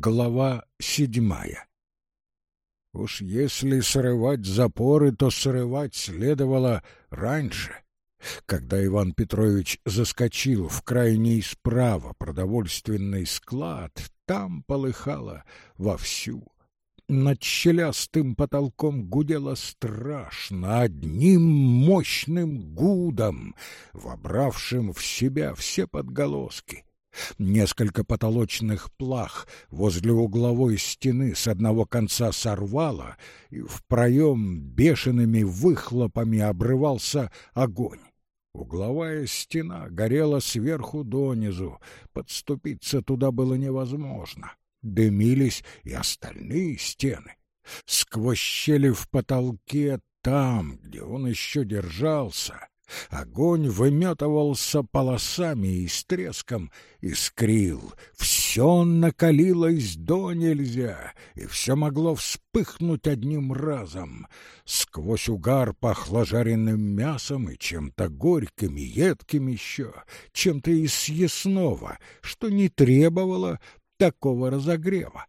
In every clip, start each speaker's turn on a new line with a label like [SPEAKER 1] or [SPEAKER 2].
[SPEAKER 1] Глава седьмая. Уж если срывать запоры, то срывать следовало раньше. Когда Иван Петрович заскочил в крайний справа продовольственный склад, там полыхало вовсю. Над щелястым потолком гудело страшно, одним мощным гудом, вобравшим в себя все подголоски. Несколько потолочных плах возле угловой стены с одного конца сорвало, и в проем бешеными выхлопами обрывался огонь. Угловая стена горела сверху донизу, подступиться туда было невозможно. Дымились и остальные стены. Сквозь щели в потолке, там, где он еще держался, Огонь выметывался полосами и с треском искрил. Все накалилось до нельзя, и все могло вспыхнуть одним разом. Сквозь угар пахло жареным мясом и чем-то горьким и едким еще, чем-то из съестного, что не требовало такого разогрева.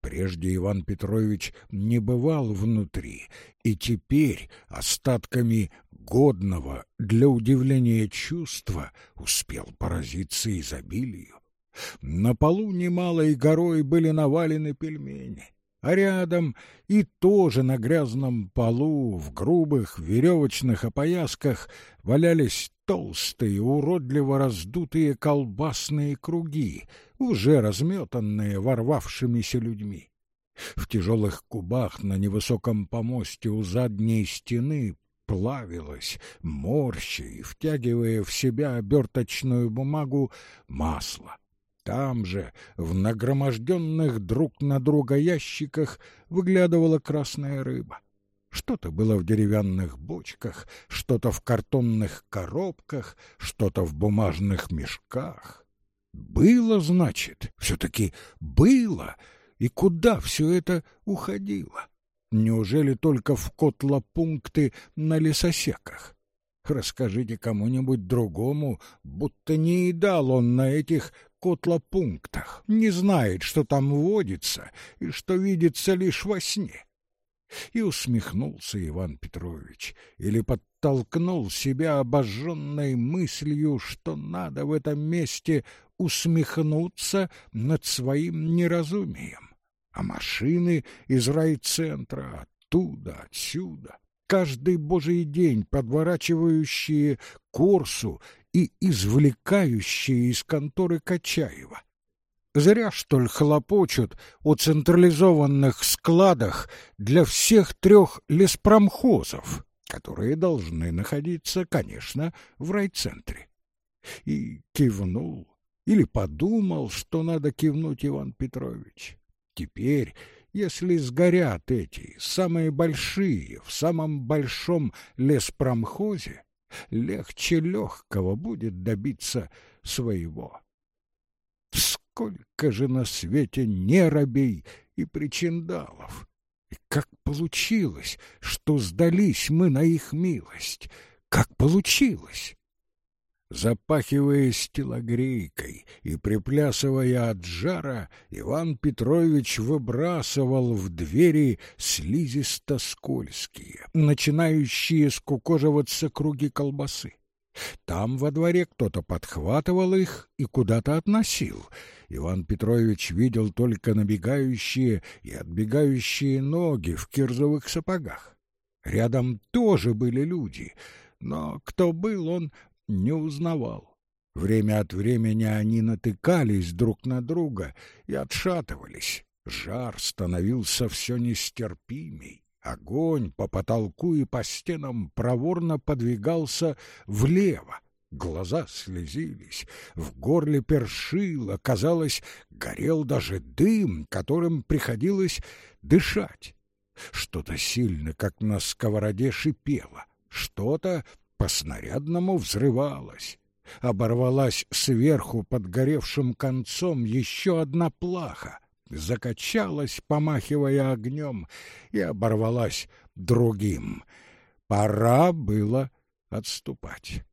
[SPEAKER 1] Прежде Иван Петрович не бывал внутри, и теперь остатками годного для удивления чувства успел поразиться изобилию. На полу немалой горой были навалены пельмени, а рядом и тоже на грязном полу в грубых веревочных опоясках валялись толстые, уродливо раздутые колбасные круги, уже разметанные ворвавшимися людьми. В тяжелых кубах на невысоком помосте у задней стены плавилось, морща втягивая в себя оберточную бумагу масло. Там же, в нагроможденных друг на друга ящиках, выглядывала красная рыба. Что-то было в деревянных бочках, что-то в картонных коробках, что-то в бумажных мешках. Было, значит, все-таки было, и куда все это уходило? Неужели только в котлопункты на лесосеках? Расскажите кому-нибудь другому, будто не едал он на этих котлопунктах, не знает, что там водится и что видится лишь во сне. И усмехнулся Иван Петрович, или подтолкнул себя обожженной мыслью, что надо в этом месте усмехнуться над своим неразумием а машины из райцентра оттуда, отсюда, каждый божий день подворачивающие курсу и извлекающие из конторы Качаева. Зря, что ли, хлопочут о централизованных складах для всех трех леспромхозов, которые должны находиться, конечно, в райцентре. И кивнул, или подумал, что надо кивнуть Иван Петрович. Теперь, если сгорят эти, самые большие, в самом большом леспромхозе, легче легкого будет добиться своего. Сколько же на свете неробей и причиндалов! И как получилось, что сдались мы на их милость? Как получилось? Запахиваясь телогрейкой и приплясывая от жара, Иван Петрович выбрасывал в двери слизисто-скользкие, начинающие скукоживаться круги колбасы. Там во дворе кто-то подхватывал их и куда-то относил. Иван Петрович видел только набегающие и отбегающие ноги в кирзовых сапогах. Рядом тоже были люди, но кто был он, не узнавал. Время от времени они натыкались друг на друга и отшатывались. Жар становился все нестерпимей. Огонь по потолку и по стенам проворно подвигался влево. Глаза слезились, в горле першило, казалось, горел даже дым, которым приходилось дышать. Что-то сильно, как на сковороде, шипело, что-то по-снарядному взрывалась. Оборвалась сверху под горевшим концом еще одна плаха, закачалась, помахивая огнем, и оборвалась другим. Пора было отступать.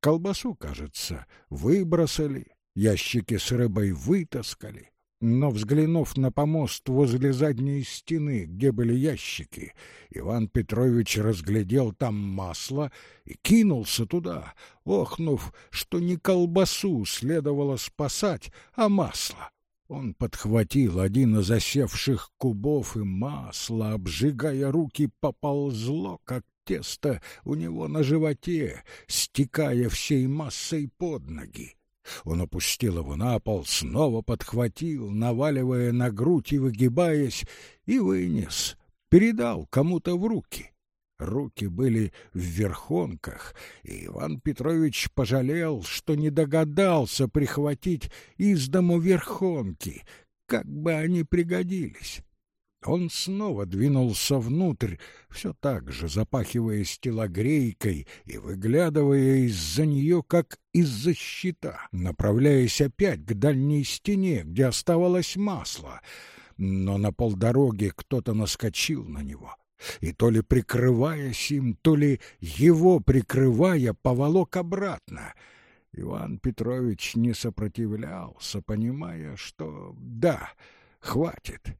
[SPEAKER 1] Колбасу, кажется, выбросили, ящики с рыбой вытаскали. Но, взглянув на помост возле задней стены, где были ящики, Иван Петрович разглядел там масло и кинулся туда, охнув, что не колбасу следовало спасать, а масло. Он подхватил один из осевших кубов, и масло, обжигая руки, поползло, как тесто у него на животе, стекая всей массой под ноги. Он опустил его на пол, снова подхватил, наваливая на грудь и выгибаясь, и вынес, передал кому-то в руки. Руки были в верхонках, и Иван Петрович пожалел, что не догадался прихватить из дому верхонки, как бы они пригодились. Он снова двинулся внутрь, все так же запахиваясь телогрейкой и выглядывая из-за нее, как из-за щита, направляясь опять к дальней стене, где оставалось масло. Но на полдороге кто-то наскочил на него, и то ли прикрываясь им, то ли его прикрывая, поволок обратно. Иван Петрович не сопротивлялся, понимая, что да, хватит.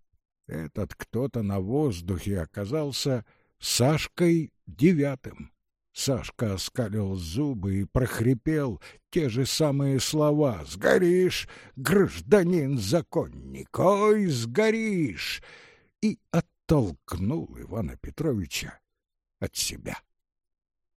[SPEAKER 1] Этот кто-то на воздухе оказался Сашкой девятым. Сашка оскалил зубы и прохрипел те же самые слова «Сгоришь, гражданин-законник! Ой, сгоришь!» и оттолкнул Ивана Петровича от себя.